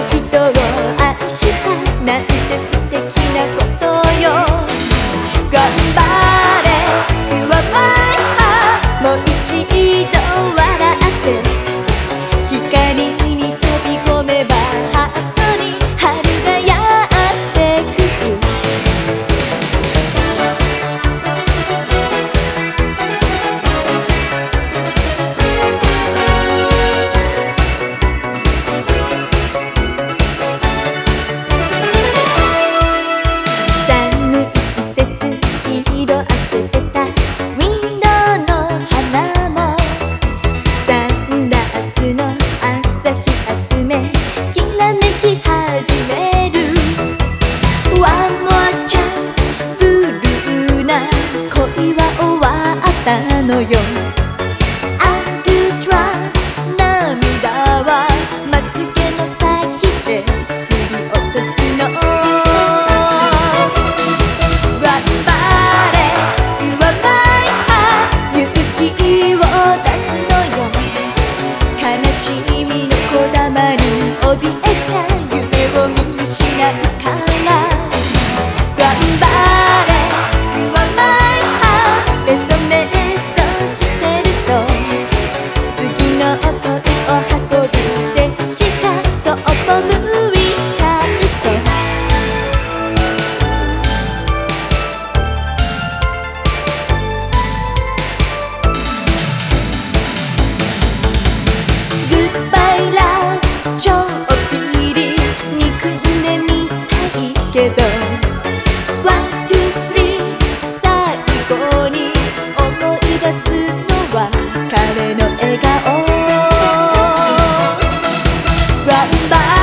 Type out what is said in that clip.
人を愛したなんて素敵なことよ。アンドゥトラ涙はまつげの先で振り落とすの。頑張れ You are my heart 勇気を出すのよ。悲しみのこだまに怯えちゃう。夢を見失うから。bye